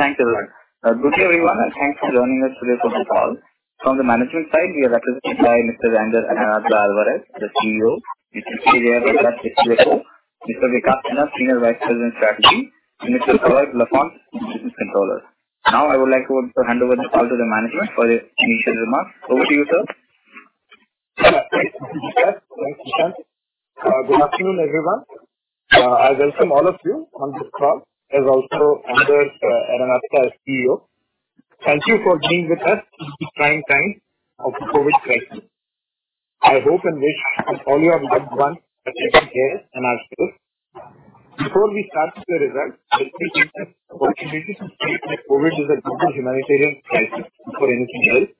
Thanks a lot. Uh, good day, everyone, and thanks for joining us today for the call. From the management side, we are represented by Mr. Ranga Alvarez, the CEO, Mr. K. Jayaprakash, the CFO, Mr. Vikas Sinha, Senior Vice President, Strategy, and Mr. Kavach Lafont, Business Controller. Now, I would like to hand over the call to the management for the initial remarks. Over to you, sir. Thanks, Nishant. Uh, good afternoon, everyone. Uh, I welcome all of you on this call, as also uh, Arenaza as CEO. Thank you for being with us in these trying times of the COVID crisis. I hope and wish all your loved ones are taken care and are safe. Before we start with the results, let me take this opportunity to state that COVID is a global humanitarian crisis before anything else.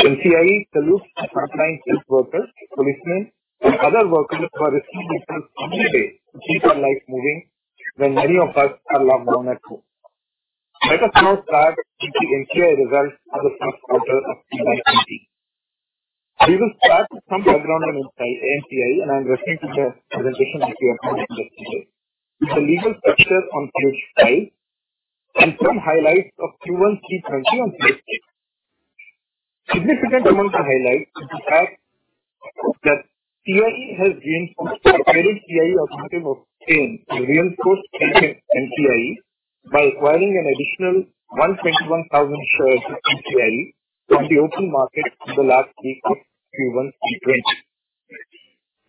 MCIE salutes the frontline health workers, policemen, and other workers who are risking themselves every day to keep our lives moving when many of us are locked down at home. Let us now start with the MCIE results for the first quarter of 2020. We will start with some background on MCIE, and I'm referring to the presentation that we have put yesterday. With the legal structure on page five and some highlights of Q1 T20 on page six. Significant among the highlights is the fact that CIE has gained reinforced the parent CIE Automotive of Spain, has reinforced MCIE by acquiring an additional 121,000 shares of MCIE from the open market in the last week of Q1 T20.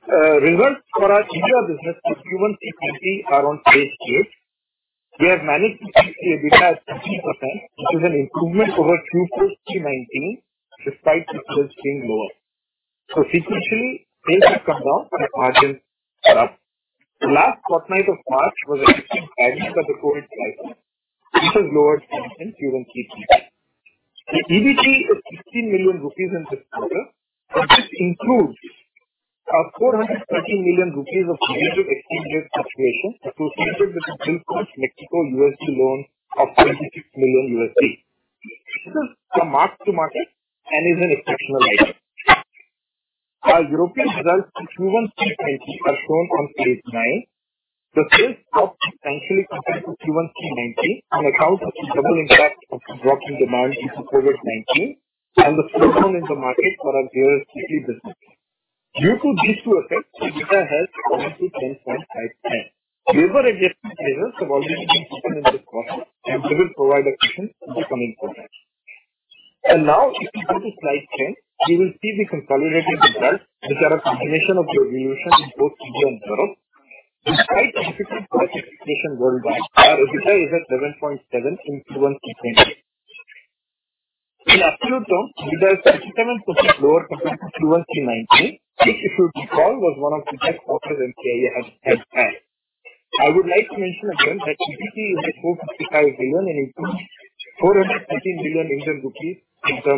Uh, results for our India business for Q1 T20 are on page eight. We have managed to keep the EBITDA at 15%, which is an improvement over Q4 T19, despite the sales being lower. Sequentially, sales have come down and margins are up. The last fortnight of March was affected badly by the COVID crisis, which has lowered in Q1 T20. The EBT is 16 million rupees in this quarter, and this includes uh, 413 million rupees of negative exchange rate fluctuation associated with the Philippines Mexico USD loan of $26 million. This is a mark-to-market and is an exceptional item. Our European results in Q1 T20 are shown on page nine. The sales dropped substantially compared to Q1 T19 on account of the double impact of the drop in demand due to COVID-19 and the slowdown in the market for our beer city business. Due to these two effects, EBITDA has fallen to 10.5%. Labor adjustment measures have already been taken in this quarter, and they will provide a cushion in the coming quarters. And now, if you go to slide 10, you will see the consolidated results, which are a combination of the evolution in both India and Europe. Despite difficult market situation worldwide, our EBITDA is at 11.7% in Q1 T20. In absolute terms, EBITDA is 37% lower compared to Q1 T19, which if you recall, was one of the best quarters MCIE has had. I would like to mention again that EBT is at 455 million and includes 413 million Indian rupees in the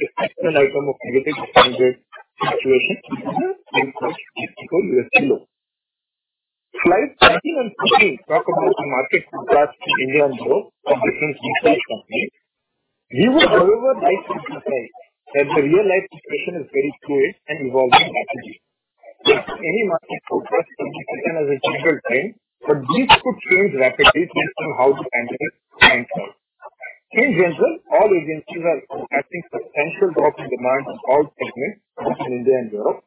exceptional item of negative rate fluctuation the Philippines Mexico USD loan. Slides 13 and 14 talk about the market forecast in India and Europe from different research companies. We would, however, like to emphasize that the real-life situation is very fluid and evolving rapidly. Any market forecast can be taken as a general trend, but these could change rapidly based on how the pandemic pans out. In general, all agencies are forecasting substantial drop in demand in all segments, both in India and Europe.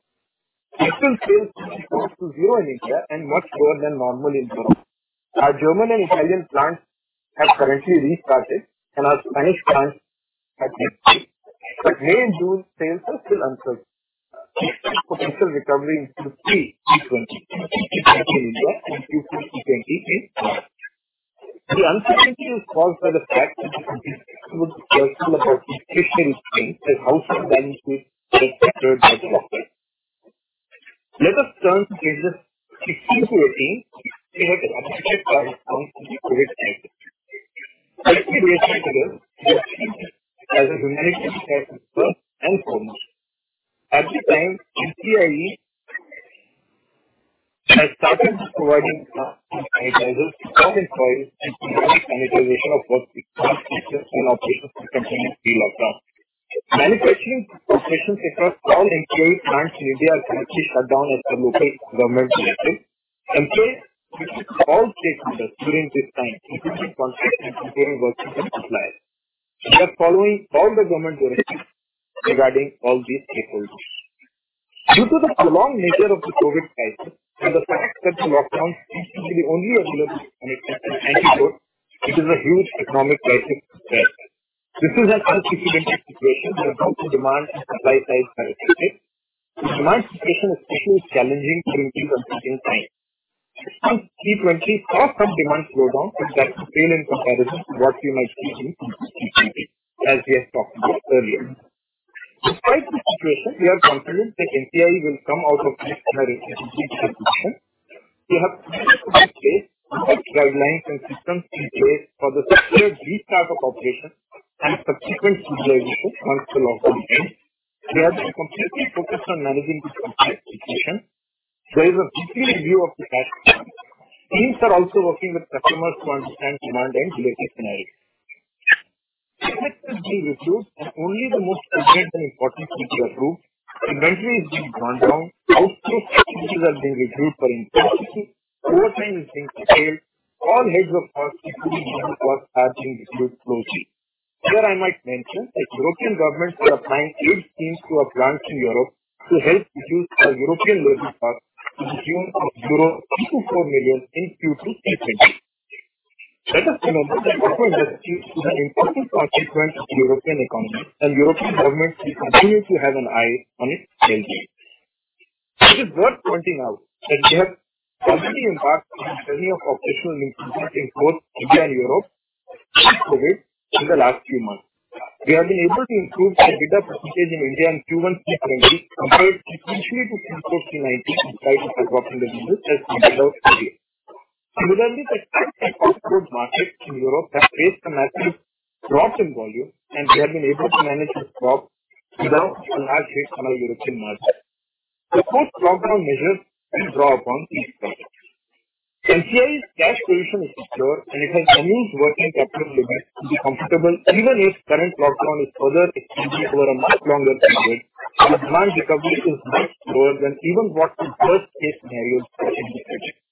Actual sales will close to zero in India and much lower than normal in Europe. Our German and Italian plants have currently restarted, and our Spanish plants have to. May and June sales are still uncertain. We expect potential recovery in Q3 T20 in India and Q4 T20 in Europe. The uncertainty is caused by the fact that the consumer would be careful about discretionary spend as household balance sheets get affected by the lockdown. Let us turn to pages 16 to 18. We have updated our response to the COVID crisis. Let me reiterate again, we are this as a humanitarian crisis first and foremost. At the time, MCIE has started providing uh, and sanitizers to all employees and sanitization of workplaces and operations to continue pre-lockdown. Manufacturing operations across all MCIE plants in India are currently shut down as per local government directives. MCIE speaking to all stakeholders during this time, including contractors and securing workers and suppliers. We are following all the government directives regarding all these stakeholders. Due to the prolonged nature of the COVID crisis and the fact that the lockdown seems to be the only available antidote, it is a huge economic crisis threat. This is an unprecedented situation where both the demand and supply sides are affected. The demand situation especially is challenging during these uncertain times. Since T20 saw some demand slowdown, but that will pale in comparison to what we might see in T20, as we have talked about earlier. Despite the situation, we are confident that NPCIL will come out of this in a better position. We have put in place guidelines and systems in place for the structured restart of operations and subsequent stabilization once the lockdown ends. We have been completely focused on managing this complex situation. There is a weekly review of the cash flow. Teams are also working with customers to understand demand and related scenarios. CapEx is being reviewed and only the most urgent and important things are approved. Inventory is being drawn down. Outsourced activities are being reviewed for intensity. Overtime is being curtailed. All heads of costs, including labor costs, are being reviewed closely. Here I might mention that European governments are applying aid schemes to our plants in Europe to help reduce our European labor costs to the tune of euro 3 million-4 million in Q2 T20. Let us remember that auto industry is an important constituent of the European economy, and European governments will continue to have an eye on its well-being. It is worth pointing out that we have already embarked on a journey of operational improvement in both India and Europe post-COVID in the last few months. We have been able to improve the EBITDA percentage in India in Q1 T20 compared sequentially to Q4 T19 in spite of the drop in the business as pointed out earlier. Similarly, the and off-road markets in Europe have faced a massive drop in volume, and we have been able to manage this drop without a large hit on our European margin. The post-lockdown measures will draw upon these projects. NPCIL's cash position is secure, and it has unused working capital limits to be comfortable even if current lockdown is further extended over a much longer period and demand recovery is much slower than even what the worst-case scenarios have indicated.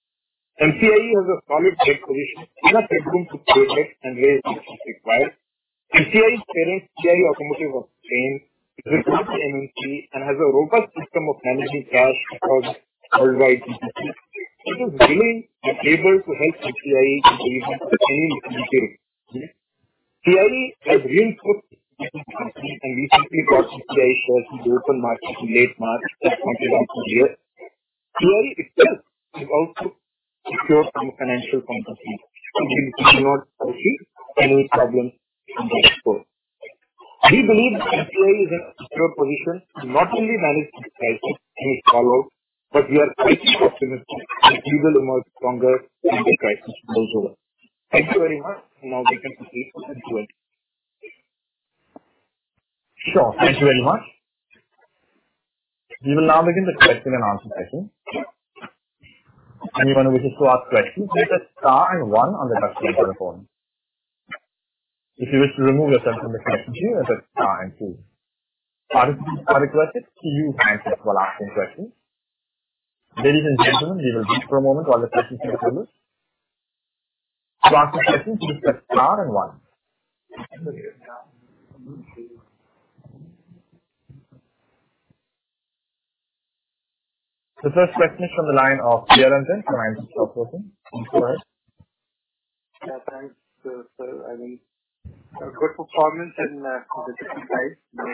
NPCIL has a solid debt position, enough headroom to pay debt and raise debt if required. NPCIL's parent, CIE Automotive of Spain, is a global MNC and has a robust system of managing cash across worldwide entities. It is willing and able to help NPCIL in the event of any liquidity requirement. CIE has reinforced its company and recently bought NPCIL shares in the open market in late March, as pointed out earlier. CIE itself is also secure from a financial point of view, we do not foresee any problems from that score. We believe NPCIL is in a secure position to not only manage this crisis and its fallout, but we are quite optimistic that we will emerge stronger when the crisis blows over. Thank you very much. Now we can proceed with the Q&A. Sure. Thank you very much. We will now begin the question and answer session. Anyone who wishes to ask questions, please press star and one on the touchtone telephone. If you wish to remove yourself from the question queue, press star and two. Participants are requested to use handsets while asking questions. Ladies and gentlemen, we will wait for a moment while the questions are coming. To ask a question, please press star and one. The first question is from the line of Priyaranjan from Antique Stock Broking. Please go ahead. Yeah, thanks, sir. I mean, good performance in uh, the different sides. Uh,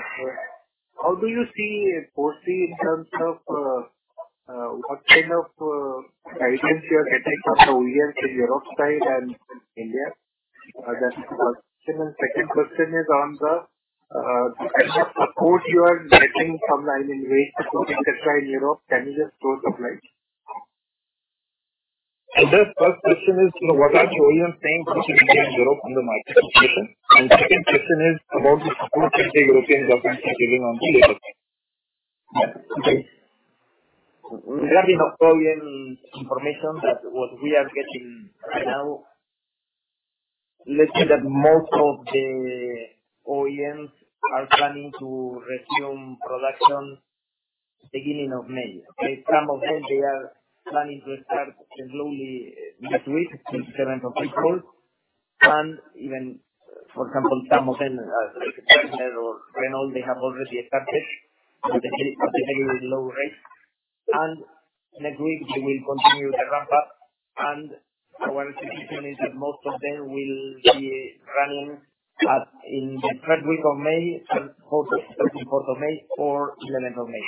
how do you see foresee in terms of uh, what kind of guidance you are getting from the OEMs in Europe side and India? That's the first question. Second question is on the Uh, kind of support you are getting from, I mean, wage support, et cetera, in Europe. Can you just throw some light? The first question is, you know, what are the OEMs saying both in India and Europe on the market situation? Second question is about the support that the European governments are giving on the labor side. Okay. Regarding the OEM information that what we are getting right now, let's say that most of the OEMs are planning to resume production beginning of May. Okay. Some of them, they are planning to start slowly next week, 27th of April. And even, for example, some of them, uh, like Daimler or Renault, they have already started at a very low rate. And next week they will continue the ramp up. And our expectation is that most of them will be running in the third week of May, fourth of May or 11th of May.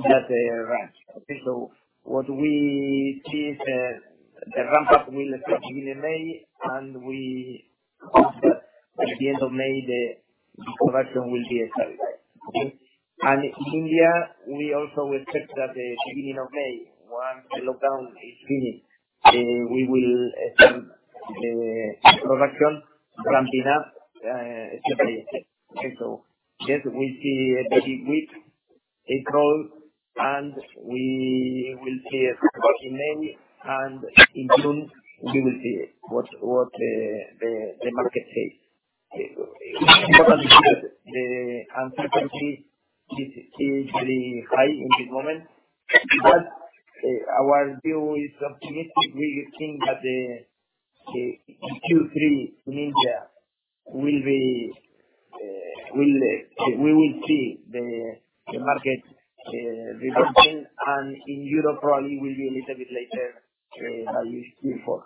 That's the uh, range. Okay. So what we see is uh, the ramp up will start beginning May, and we hope that by the end of May, the production will be stabilized. Okay. And in India, we also expect that the beginning of May, once the lockdown is finished, uh, we will start the production ramping up step by step. Okay. Yes, we see a very weak April, and we will see a in May, and in June we will see what the market says. The uncertainty is very high in this moment. But uh our view is optimistic. We think that the Q3 in India will be. Uh, uh, we will see the the market uh, rebounding, and in Europe probably will be a little bit later than Q4.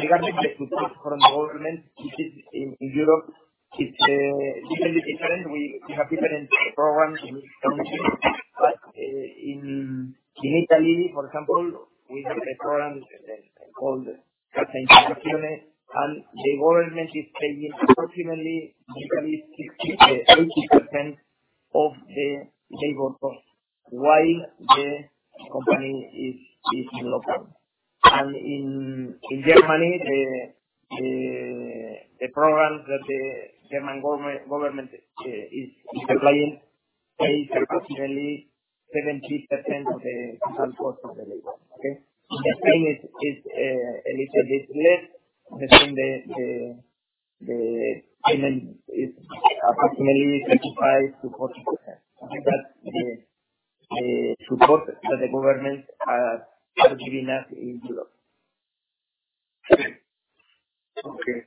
Regarding the support from the government, it is in Europe, it's little different. We have different programs in each country. In Italy, for example, we have a program called Cassa Integrazione, and the government is paying approximately usually 60%-80% of the labor cost while the company is lockdown. In Germany, the programs that the German government eh, is applying pays approximately 70% of the total cost of the labor. Okay? In Spain is a little bit less. Spain, the payment is approximately 35%-40%. Okay? That's the support that the government are giving us in Europe. Okay.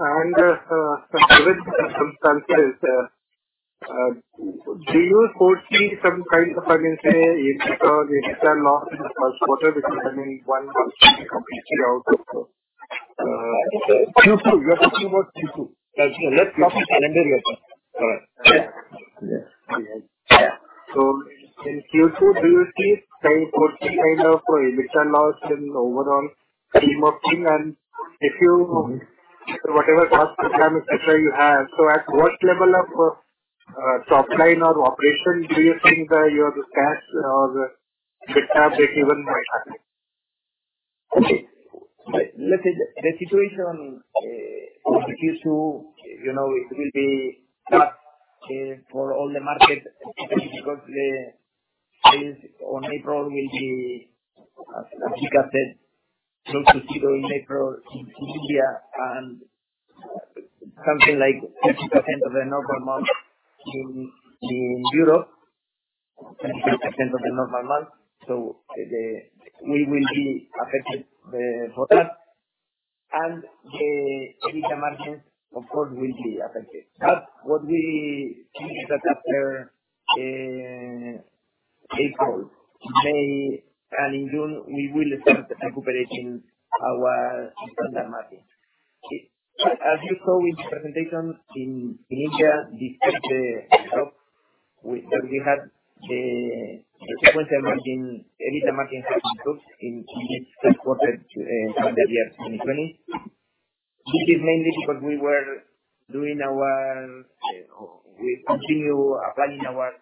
Given uh, uh, the circumstances, uh, Uh, do you foresee some kind of, I mean, say, impact or extra loss in the first quarter because, I mean, one month completely out of uh, uh, Q2. You are talking about Q2. Let's talk calendar year. Correct. Yes. Yeah. In Q2, do you see foresee kind of EBITDA loss in overall scheme of things? If you, mm-hmm. whatever cost program, et cetera, you have, so at what level of Uh, top line or operation do you think that your cash or EBITDA breakeven might happen? Okay. Let's say the situation uh, for Q2, you know, it will be tough uh, for all the markets because the sales on April will be, as Vikas said, close to zero in April in India and something like 50% of the normal month in Europe. 50% of the normal month. So eh, we will be affected eh, for that. And the EBITDA margins, of course, will be affected. But what we think is that after eh, April, May, and in June, we will start recuperating our standard margin. As you saw in the presentation in India, despite the drop that we had, the sequential margin, EBITDA margin has improved in this first quarter calendar year 2020. This is mainly because we were doing our uh we continue applying our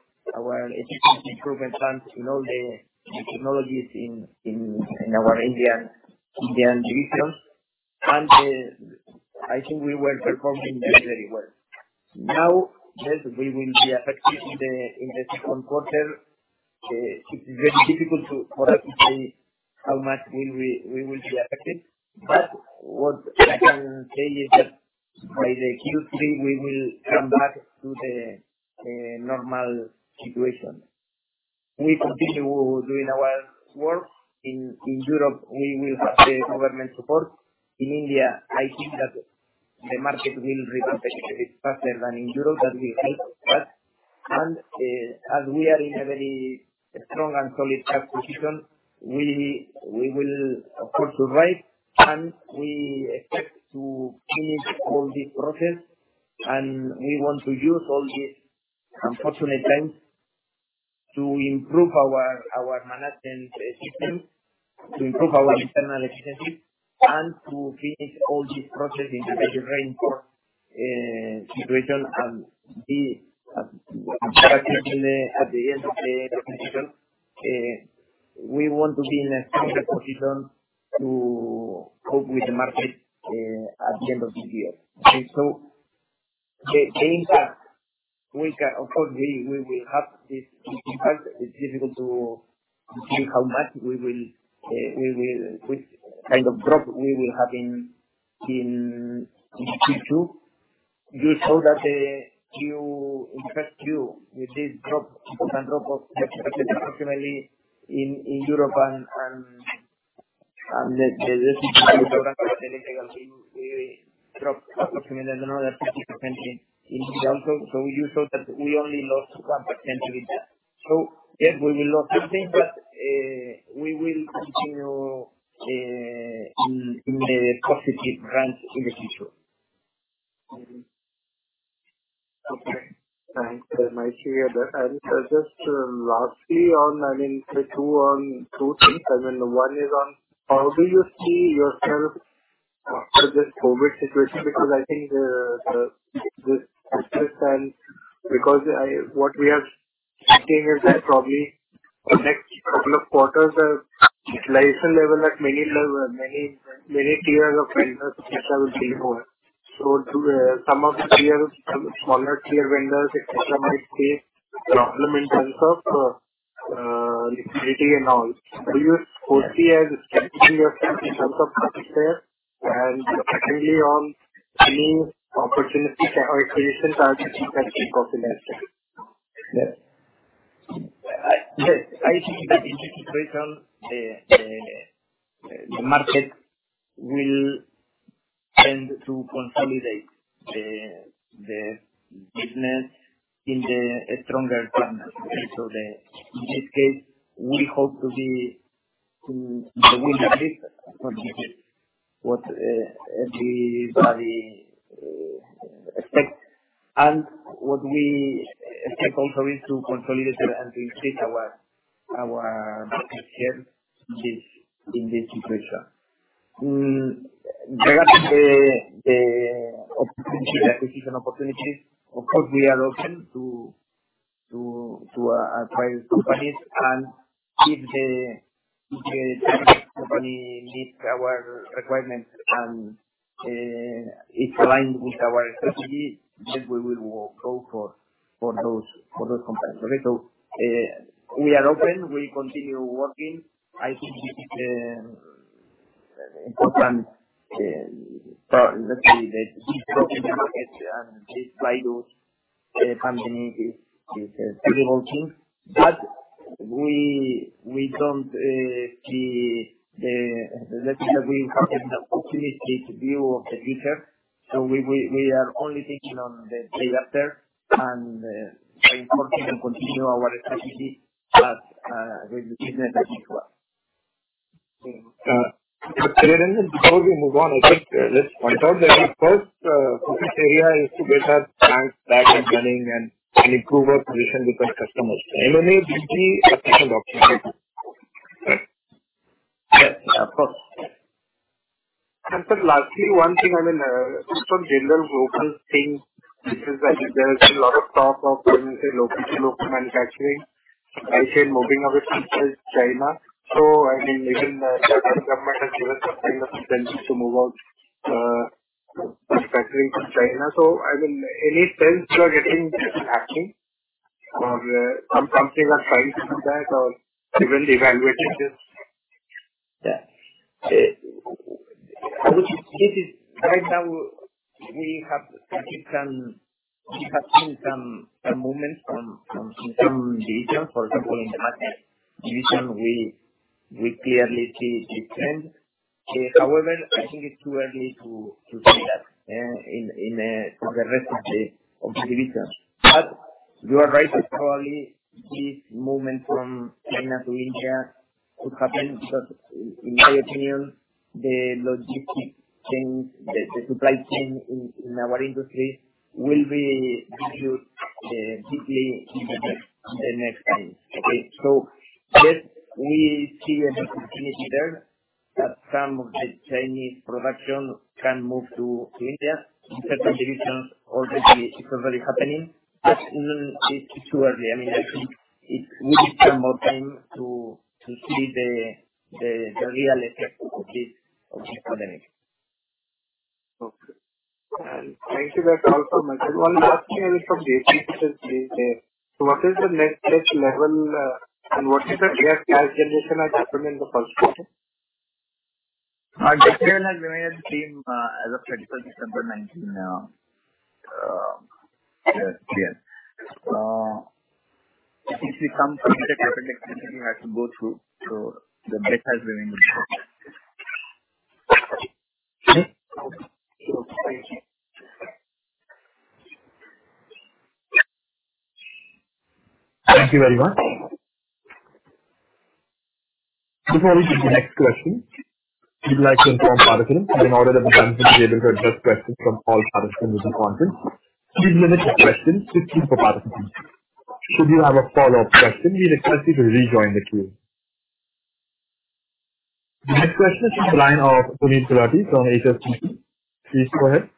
efficiency improvement plans in all the technologies in our Indian divisions. I think we were performing very well. Now, yes, we will be affected in the second quarter. Eh, it is very difficult for us to say how much we will be affected. But what I can say is that by the Q3, we will come back to the eh, normal situation. We continue doing our work in Europe, we will have the government support. In India, I think that the market will rebound a bit faster than in Europe. That will help us. And eh, as we are in a very strong and solid cash position, we will of course survive, and we expect to finish all this process. And we want to use all these unfortunate times to improve our our management system, to improve our internal efficiency, and to finish all this process in the very reinforced uh, situation and be uh, at the end of the presentation. Uh, we want to be in a stronger position to cope with the market at the end of this year. Okay. The impact, we can. of course, we will have this impact. It's difficult to see how much we will, Eh, which kind of drop we will have in in Q2. You saw that in first Q with this drop, important drop of approximately in in Europe and and the we dropped approximately another 50% in also. You saw that we only lost 1% with that. Yes, we will lose something, but Uh, we will continue uh, in the positive range in the future. Okay. Thanks. Nice to hear that. Just uh, lastly on, I mean, two things. I mean, one is on how do you see yourself after this COVID situation? Because I think this and because what we are seeing is that probably the next couple of quarters, the utilization level at many tiers of vendors will be lower. So uh, some of the tiers, some smaller tier vendors, et cetera, might face problem in terms of uh, uh, liquidity and all. Do you foresee as strengthening yourself in terms of market share? Secondly, on any opportunistic or acquisition targets you can think of in that space? Yes. Yes. I think that in this situation, the market will tend to consolidate the business in the stronger partners. In this case, we hope to be the winner list for this, what uh, everybody uh, expects. What we expect also is to consolidate and to increase our market share in this situation. Regarding the the acquisition opportunities, of course, we are open to to to uh acquire companies. And if the target company meets our requirements and is aligned with our strategy, then we will go for for those companies. Okay. Uh, we are open. We continue working. I think this is uh, important, uh, let's say that this market and this virus pandemic is a terrible thing. We we don't see the let's say that we have an optimistic view of the future. We are only thinking on the day after and uh, reinforcing and continue our strategy as uh, with the business as usual. Before we move on, I think, uh, let's point out that our first focus area is to get our plants back and running and improve our position with our customers. M&A will be a second option. Yes, of course. Sir, lastly, one thing, I mean, just on general global thing, is that there has been a lot of talk of, let me say, local to local manufacturing, supply chain moving away from China. So I mean, even the government has given some kind of incentive to move out uh, manufacturing from China. So I mean, any sense you are getting this is happening or uh, some companies are trying to do that or even evaluating this? Yeah. Right now we have seen some movements from in some divisions. For example, in the magnet division, we clearly see the trend. Eh, however, I think it's too early to see that eh, eh, for the rest of the divisions. But you are right, probably this movement from China to India could happen because in my opinion, the logistics chain, the supply chain in our industry will be reviewed uh, deeply in the next time. Okay. Yes, we see an opportunity there that some of the Chinese production can move to India. In certain divisions already, it's already happening. But it's too early. I mean, I think it will take some more time to see the real effect of this pandemic. Okay. Thank you. That's all from my side. One last thing I will from JP. Eh, what is the net debt level, uh, and what is the cash generation that happened in the first quarter? Uh, Our debt level has remained the same uh, as of 31st December 2019. Since we come from the capital expenditure we had to go through, so the debt has remained the same. Thank you very much. Before we take the next question, we'd like to inform participants that in order that the management be able to address questions from all participants in the conference, please limit your questions to two per participant. Should you have a follow-up question, we request you to rejoin the queue. The next question is from the line of Puneet Gulati from HSBC. Please go ahead.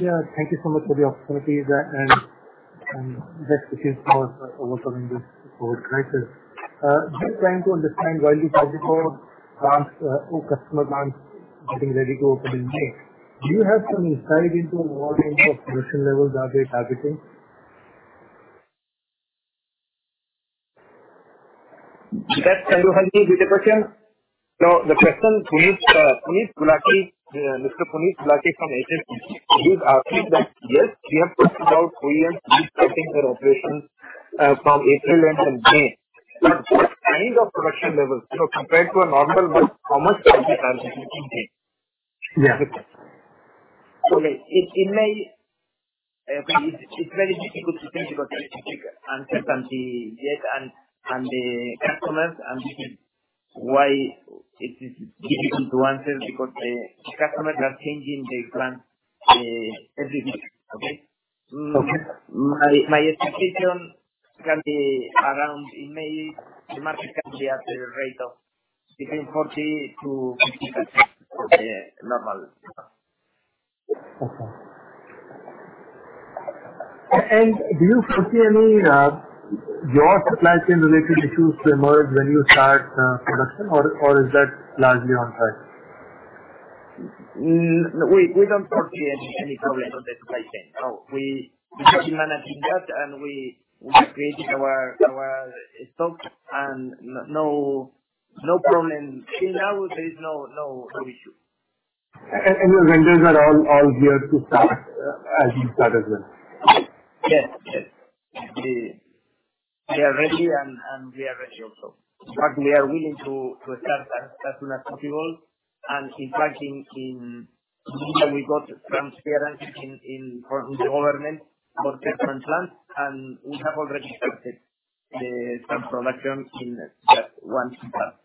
Yeah, thank you so much for the opportunity and best wishes for overcoming this COVID crisis. Uh, just trying to understand while you talked about plants, uh, oh, customer plants getting ready to open in May, do you have some insight into what kind of production levels are they targeting? Can you help me with the question? No, the question, Puneet uh, Gulati Uh, from HSBC. He's asking that, yes, we have talked about OEMs restarting their operations uh, from April and May. What kind of production levels? You know, compared to a normal month, how much are they targeting in May? Yeah. Okay. In May, it's very difficult to say because there is big uncertainty yet and the customers, and this is why it is difficult to answer because the customers are changing their plans uh, every week. Okay? Mm, okay. My expectation can be around in May, the market can be at the rate of between 40%-50% of the normal. Okay. Do you foresee any uh, your supply chain related issues to emerge when you start uh, production or is that largely on track? Mm, we don't foresee any problem on the supply chain. No. We have been managing that, and we created our stock and no problem. Till now, there is no issue. And your vendors are all geared to start uh, as you start as well? Yes. They are ready, and we are ready also. In fact, we are willing to start as soon as possible. And in fact, in India, we got transparency from the government for certain plants, and we have already started eh, some production in that one plant.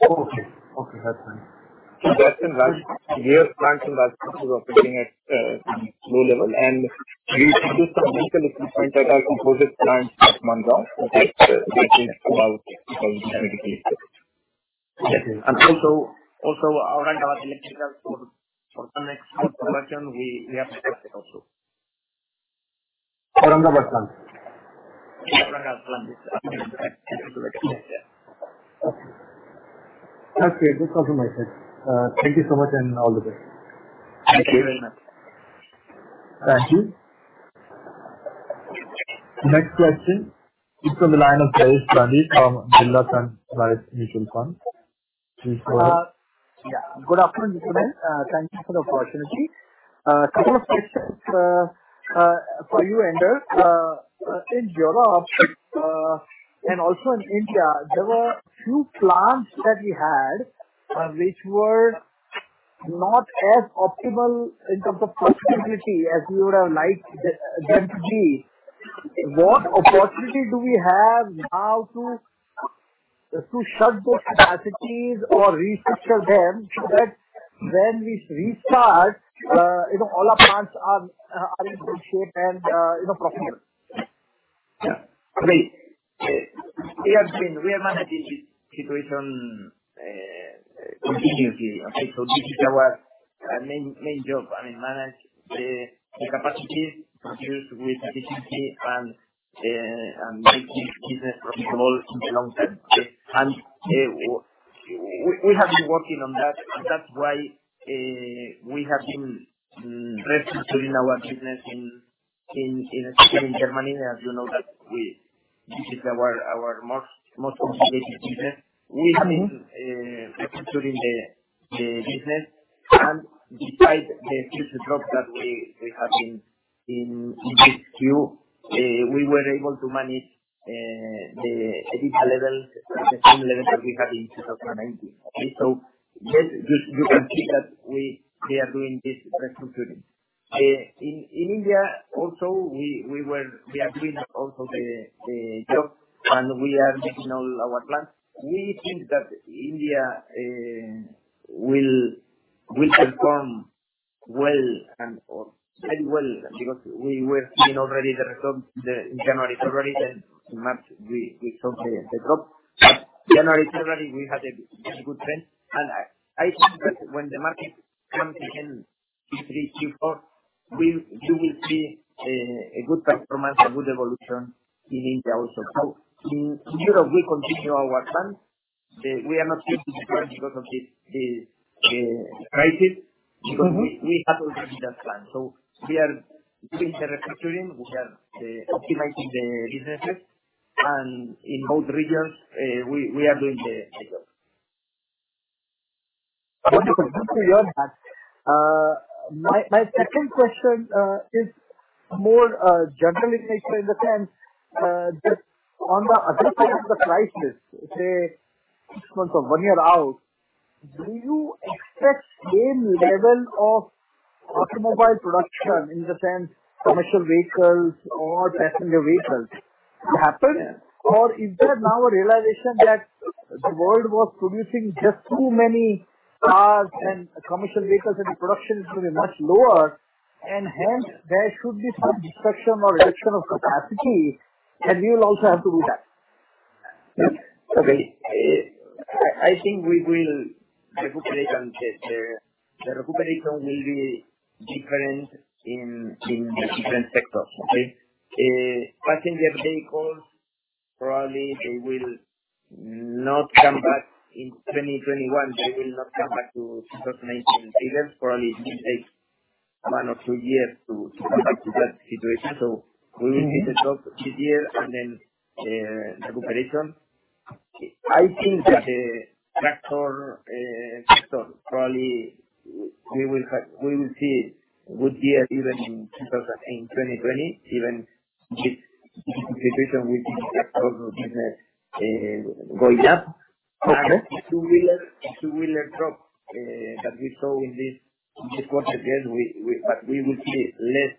Okay. Okay. That's fine. That's in Rajpura. We have plants in who are operating at uh, low level, and we introduced some medical equipment at our composite plant at Mangaon. Uh, that is about medical equipment. Okay. Also Aurangabad Electrical for some export production, we have started also. Aurangabad plant? Aurangabad plant is. Okay. That's great. That's all from my side. Uh, thank you so much, and all the best. Thank you very much. Thank you. Next question is from the line of Jayesh Gandhi from Birla Sun Life Mutual Fund. Please go ahead. Uh, yeah. Good afternoon, gentlemen. Uh, thank you for the opportunity. Couple of questions for you, Anders. In Europe, and also in India, there were few plants that we had, Uh, which were not as optimal in terms of profitability as we would have liked them to be. What opportunity do we have now to shut those capacities or restructure them so that when we restart, uh, you know, all our plants are in good shape and, uh, you know, profitable? Yeah. We are managing this situation continuously. Okay. So this is our uh, main job. I mean, manage the capacity, produce with efficiency uh, and make this business profitable in the long term. Okay. Uh, we have been working on that, and that's why we have been mm, restructuring our business in in in Germany. As you know that this is our our most most complicated business. We have mm-hmm. been uh, restructuring the business. And despite the huge drop that we have in this Q, uh, we were able to manage uh, the EBITDA levels at the same level that we had in 2019. Okay. Yes, you can see that we are doing this restructuring. In in India also, we we were we are doing also the job, and we are making all our plans. We think that India eh, will perform well and/or very well because we were seeing already the results in January, February, then in March we saw the drop. January, February, we had a good trend. And I think that when the market comes again, Q3, Q4, you will see eh, a good performance, a good evolution in India also. In Europe, we continue our plan. We are not changing the plan because of this crisis. Because mm-hmm. we have already that plan. So we are doing the restructuring. We are uh, optimizing the businesses. And in both regions, uh, we are doing the job. Wonderful. Good to hear that. My second question uh, is more general in nature in the sense that on the other side of the crisis, say six months or one year out, do you expect same level of automobile production in the sense commercial vehicles or passenger vehicles to happen? Or is there now a realization that the world was producing just too many cars and commercial vehicles and the production is going to be much lower, and hence there should be some destruction or reduction of capacity, and we will also have to do that? Okay. I think we will recuperate and the recuperation will be different in the different sectors. Okay. Uh, passenger vehicles, probably they will not come back in 2021. They will not come back to 2019 figures. Probably it will take one or two years to come back to that situation. We will see mm-hmm. the drop this year and then uh, recuperation. I think that the tractor uh, sector probably we will see good year even in 2020, even this situation with the tractor business uh, going up. Okay. Two-wheeler drop that we saw in this quarter, yes, but we will see less.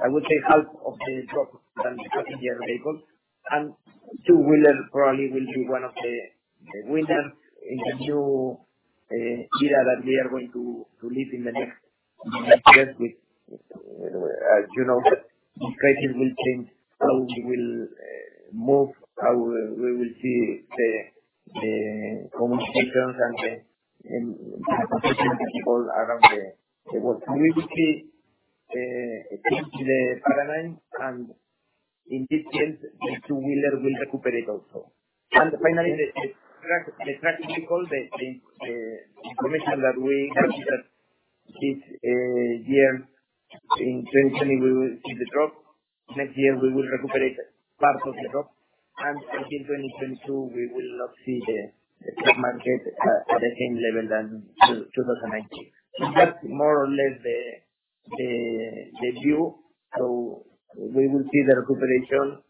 I would say half of the drop than the passenger vehicles. Two-wheeler probably will be one of the winners in the new uh, era that we are going to live in the next years with, uh, as you know, this crisis will change how we will uh, move, how we will see the communications and the people around the world. We will see Eh, change in the paradigm, and in this sense, the two-wheeler will recuperate also. And finally, the truck vehicle, the information that we have is that this eh, year in 2020 we will see the drop. Next year we will recuperate part of the drop. And until 2022, we will not see the truck market uh, at the same level than 2019. That's more or less the view. So we will see the recuperation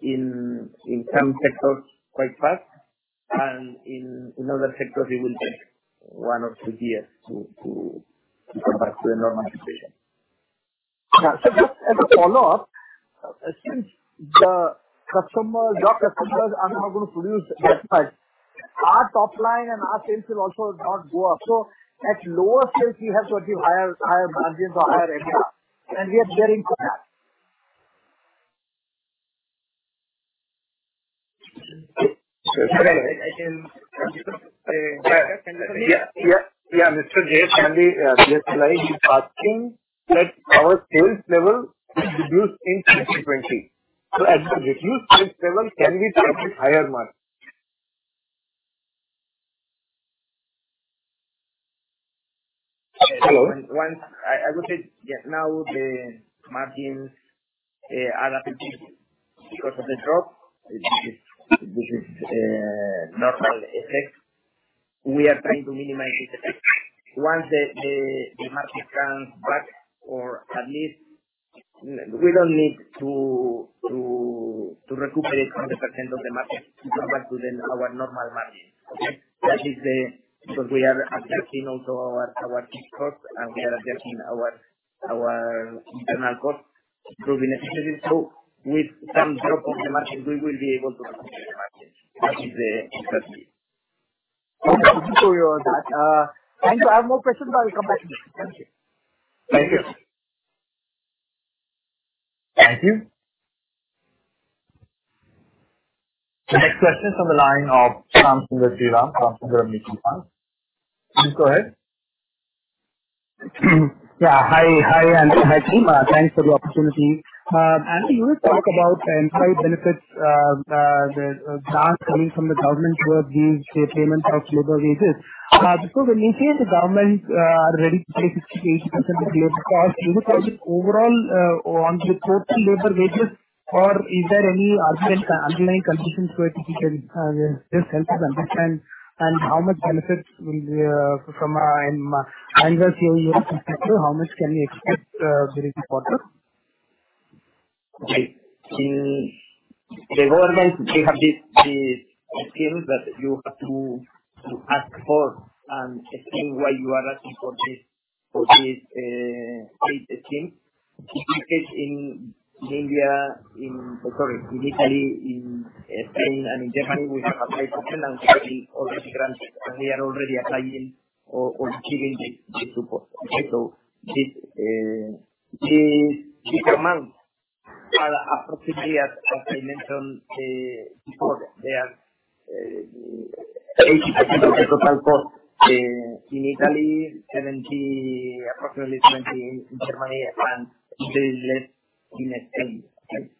in in some sectors quite fast, and in other sectors it will take one or two years to come back to a normal situation. Yeah. Just as a follow-up, uh, since the customers, your customers are not going to produce that much, our top line and our sales will also not go up. At lower sales we have to achieve higher margins or higher EBITDA, and we are gearing for that. Yeah. Mr. Jayesh Gandhi, uh, he's asking that our sales level is reduced in 2020. At the reduced sales level, can we target higher margin? Hello. I would say, now the margins eh, are affected because of the drop. This is a eh, normal effect. We are trying to minimize this effect. Once the market comes back, or at least we don't need to recuperate 100% of the market to come back to our normal margin. Okay? That is because we are adjusting also our fixed cost, and we are adjusting our internal costs, improving efficiency. With some drop of the market, we will be able to recuperate the margins. That is the strategy. Okay. Thank you for that. Uh, thank you. I have more questions, but I will come back to you. Thank you. Thank you. Thank you. The next question is on the line of Shyam Sundar Sriram from Sundaram Mutual Fund. Please go ahead. Yeah. Hi, Andrew. Hi, team. Uh, thanks for the opportunity. Uh, Andrew, you talk about employee benefits, uh, the grants coming from the government towards these payments of labor wages. When you say the government are ready to pay 60%-80% of labor cost, is it like overall on the total labor wages, or is there any underlying conditions? If you can just help us understand, and how much benefits will be uh, from annual COER perspective, how much can we expect uh, during the quarter? Okay. The government, they have these schemes that you have to ask for and explain why you are asking for this uh, aid scheme. In India, in sorry, in Italy, in uh, Spain, and in Germany, we have applied for them, and already granted, and we are already applying or receiving the support. Okay? These uh, amounts are approximately, as I mentioned uh, before, they are 80% of the total cost in Italy, approximately 70% in Germany, and little less in Spain. Okay?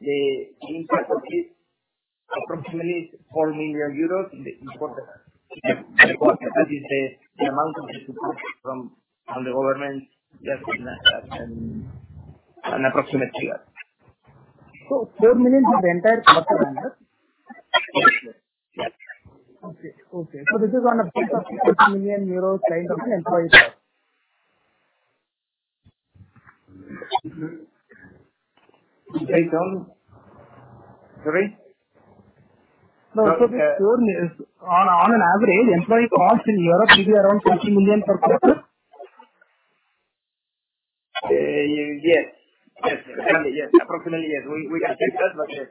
The impact of this, approximately 4 million euros in the quarter. That is the amount of the support from the government, just an approximate figure. 4 million for the entire quarter, Andrew? Yes. Okay. This is on a base of 50 million euros kind of an employee cost. Mm-hmm. Based on? Sorry? No. This 4 million, on an average, employee cost in Europe will be around 50 million per quarter? Uh, yes. Yes. Approximately, yes. We can check that, but yes.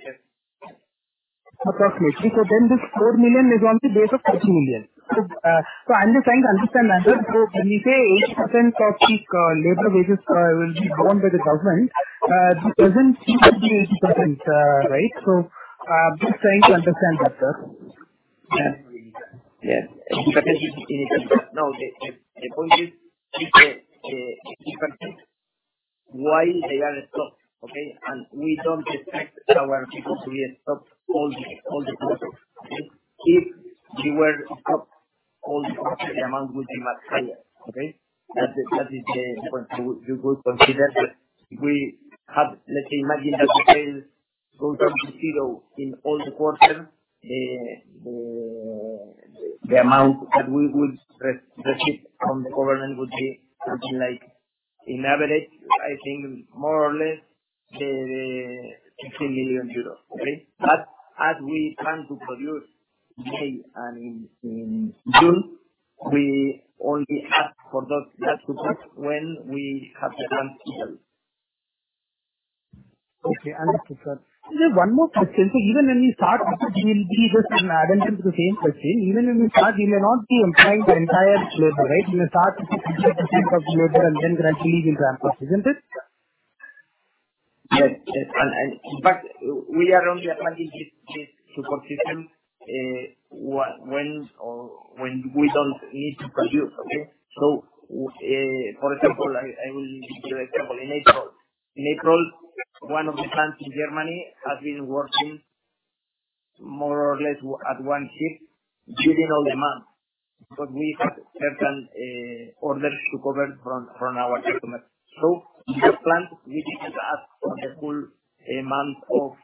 Approximately. So then this 4 million is on the base of 50 million. I'm just trying to understand, Andrew. When you say 80% of the uh, labor wages uh, will be borne by the government, uh, this doesn't seem to be 80%, right? Just trying to understand that, sir. Yes. No, the point is, it depends why they are stopped. Okay? And we don't expect our people to be stopped all the quarter. If we were stopped all the quarter, the amount would be much higher. Okay? That is the point. You could consider that if we have, let's say, imagine that the sales go down to zero in all the quarters, the the amount that we would receive from the government would be something like, in average, I think more or less, the 15 million euros. Okay? But as we plan to produce May and in June, we only ask for that support when we have the plant idle. Okay. Understood, sir. Just one more question. Even when we start, we will be just an addendum to the same question. Even when we start, we may not be employing the entire labor, right? We may start with 50% of the labor and then gradually we'll ramp up, isn't it? Yes. Yes. In fact, we are only applying this support system eh, when we don't need to produce. Okay? So, uh, for example, I will give you an example. In April, one of the plants in Germany has been working more or less at one shift during all the month because we had certain uh, orders to cover from our customers. In that plant, we didn't ask for the full uh, month of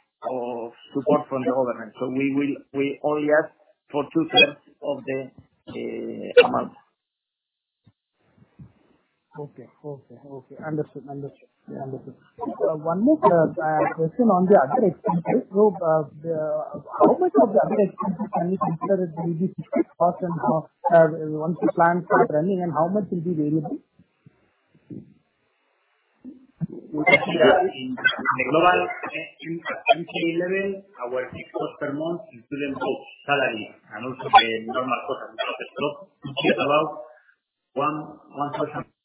support from the government. So we only ask for two-thirds of the uh, amount. Okay. Okay, okay. Understood. Uh, one more uh, question on the other expenses. How much of the other expenses can we consider as will be fixed cost and once the plant starts running, and how much will be variable? In global entity level, our fixed cost per month, including both salary and also the normal cost of the stock, is about EUR 1,000